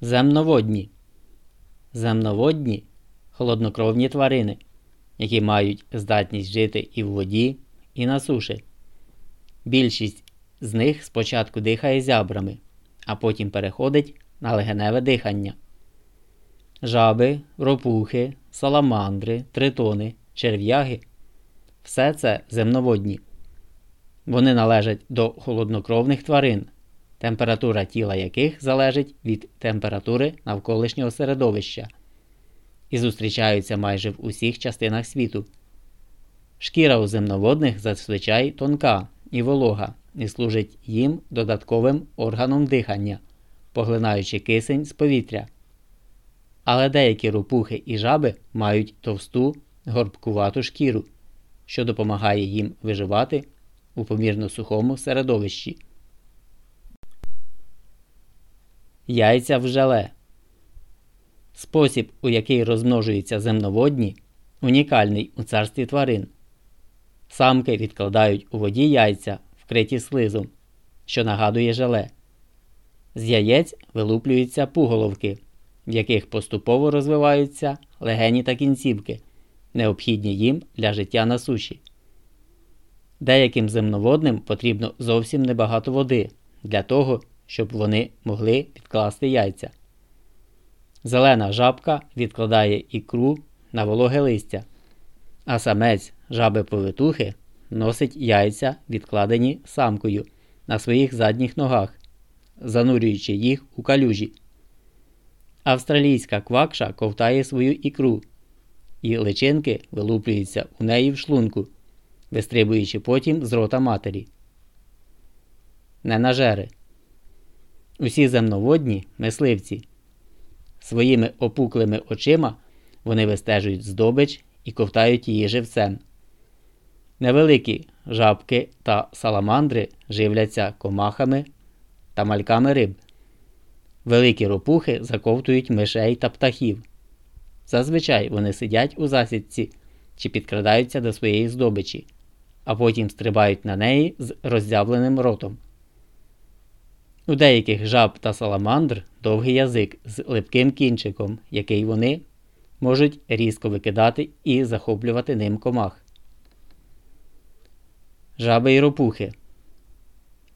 Земноводні. Земноводні холоднокровні тварини, які мають здатність жити і в воді, і на суші. Більшість з них спочатку дихає зябрами, а потім переходить на легеневе дихання. Жаби, ропухи, саламандри, тритони, черв'яги все це земноводні. Вони належать до холоднокровних тварин, температура тіла яких залежить від температури навколишнього середовища і зустрічаються майже в усіх частинах світу. Шкіра у земноводних зазвичай тонка і волога і служить їм додатковим органом дихання, поглинаючи кисень з повітря. Але деякі рупухи і жаби мають товсту горбкувату шкіру, що допомагає їм виживати у помірно сухому середовищі. Яйця в желе. Спосіб, у який розмножуються земноводні, унікальний у царстві тварин. Самки відкладають у воді яйця, вкриті слизом, що нагадує желе. З яєць вилуплюються пуголовки, в яких поступово розвиваються легені та кінцівки, необхідні їм для життя на суші. Деяким земноводним потрібно зовсім небагато води для того, щоб вони могли відкласти яйця. Зелена жабка відкладає ікру на вологе листя, а самець жаби повитухи носить яйця, відкладені самкою на своїх задніх ногах, занурюючи їх у калюжі. Австралійська квакша ковтає свою ікру, і личинки вилуплюються у неї в шлунку, вистрибуючи потім з рота матері. Ненажери. Усі земноводні мисливці. Своїми опуклими очима вони вистежують здобич і ковтають її живцем. Невеликі жабки та саламандри живляться комахами та мальками риб. Великі ропухи заковтують мишей та птахів. Зазвичай вони сидять у засідці чи підкрадаються до своєї здобичі, а потім стрибають на неї з роззявленим ротом. У деяких жаб та саламандр довгий язик з липким кінчиком, який вони можуть різко викидати і захоплювати ним комах. Жаби і ропухи.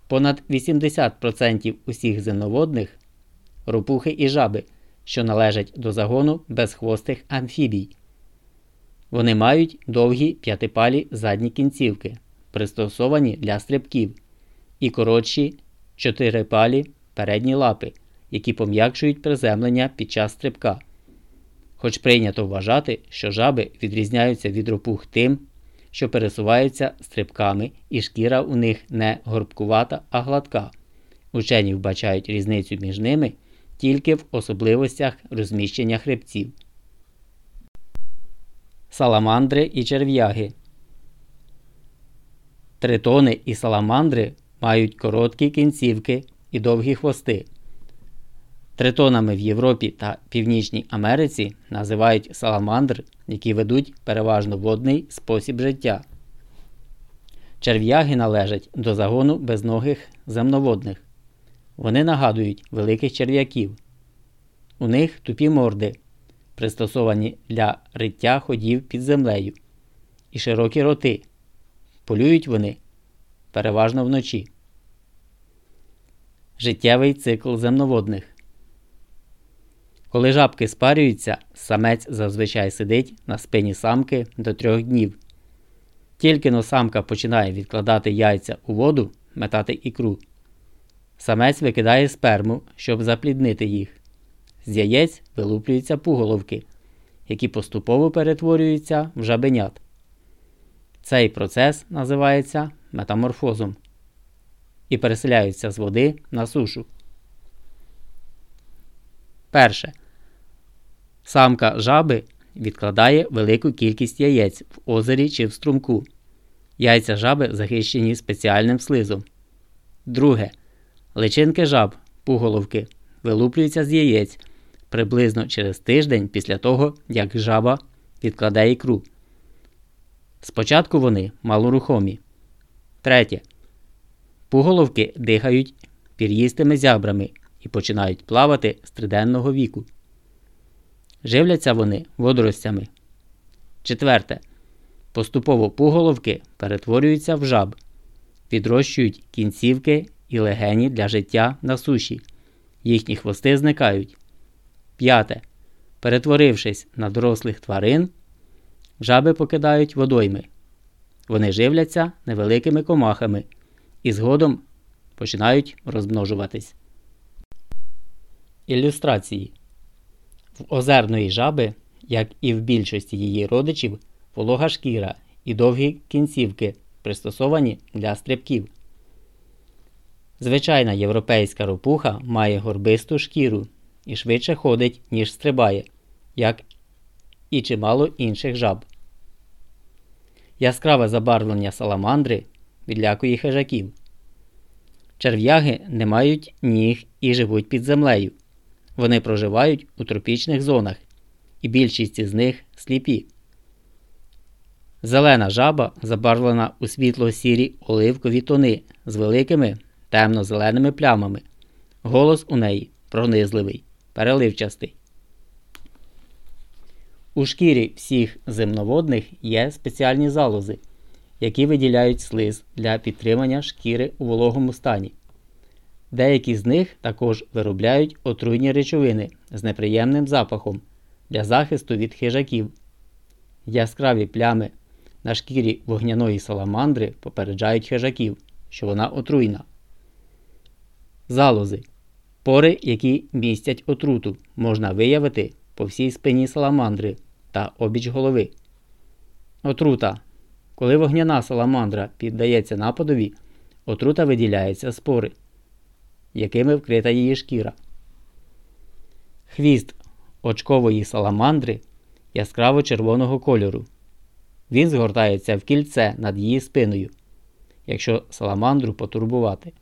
Понад 80% усіх земноводних ропухи і жаби, що належать до загону безхвостих амфібій. Вони мають довгі п'ятипалі задні кінцівки, пристосовані для стрибків, і коротші чотирипалі передні лапи, які пом'якшують приземлення під час стрибка. Хоч прийнято вважати, що жаби відрізняються від ропух тим, що пересуваються стрибками, і шкіра у них не горбкувата, а гладка. Учені вбачають різницю між ними тільки в особливостях розміщення хребців. Саламандри і черв'яги. Тритони і саламандри мають короткі кінцівки і довгі хвости. Тритонами в Європі та Північній Америці називають саламандр, які ведуть переважно водний спосіб життя. Черв'яги належать до загону безногих земноводних. Вони нагадують великих черв'яків. У них тупі морди, пристосовані для риття ходів під землею, і широкі роти. Полюють вони переважно вночі. Життєвий цикл земноводних. Коли жабки спарюються, самець зазвичай сидить на спині самки до трьох днів. Тільки но самка починає відкладати яйця у воду, метати ікру. Самець викидає сперму, щоб запліднити їх. З яєць вилуплюються пуголовки, які поступово перетворюються в жабенят. Цей процес називається метаморфозом і переселяються з води на сушу. Перше. Самка жаби відкладає велику кількість яєць в озері чи в струмку. Яйця жаби захищені спеціальним слизом. Друге. Личинки жаб пуголовки вилуплюються з яєць приблизно через тиждень після того, як жаба відкладає ікру. Спочатку вони малорухомі. Третє. Пуголовки дихають пір'їстими зябрами і починають плавати з триденного віку. Живляться вони водоростями. Четверте. Поступово пуголовки перетворюються в жаб, відрощують кінцівки і легені для життя на суші. Їхні хвости зникають. П'яте. Перетворившись на дорослих тварин, жаби покидають водойми. Вони живляться невеликими комахами і згодом починають розмножуватись. Ілюстрації В озерної жаби, як і в більшості її родичів, волога шкіра і довгі кінцівки, пристосовані для стрибків. Звичайна європейська ропуха має горбисту шкіру і швидше ходить, ніж стрибає, як і чимало інших жаб. Яскраве забарвлення саламандри відлякує хижаків. Черв'яги не мають ніг і живуть під землею. Вони проживають у тропічних зонах, і більшість із них сліпі. Зелена жаба забарвлена у світло-сірі оливкові тони з великими темно-зеленими плямами. Голос у неї пронизливий, переливчастий. У шкірі всіх земноводних є спеціальні залози, які виділяють слиз для підтримання шкіри у вологому стані. Деякі з них також виробляють отруйні речовини з неприємним запахом для захисту від хижаків. Яскраві плями на шкірі вогняної саламандри попереджають хижаків, що вона отруйна. Залози. Пори, які містять отруту, можна виявити по всій спині саламандри та обіч голови. Отрута. Коли вогняна саламандра піддається нападові, отрута виділяється з пори, якими вкрита її шкіра. Хвіст очкової саламандри яскраво червоного кольору. Він згортається в кільце над її спиною, якщо саламандру потурбувати.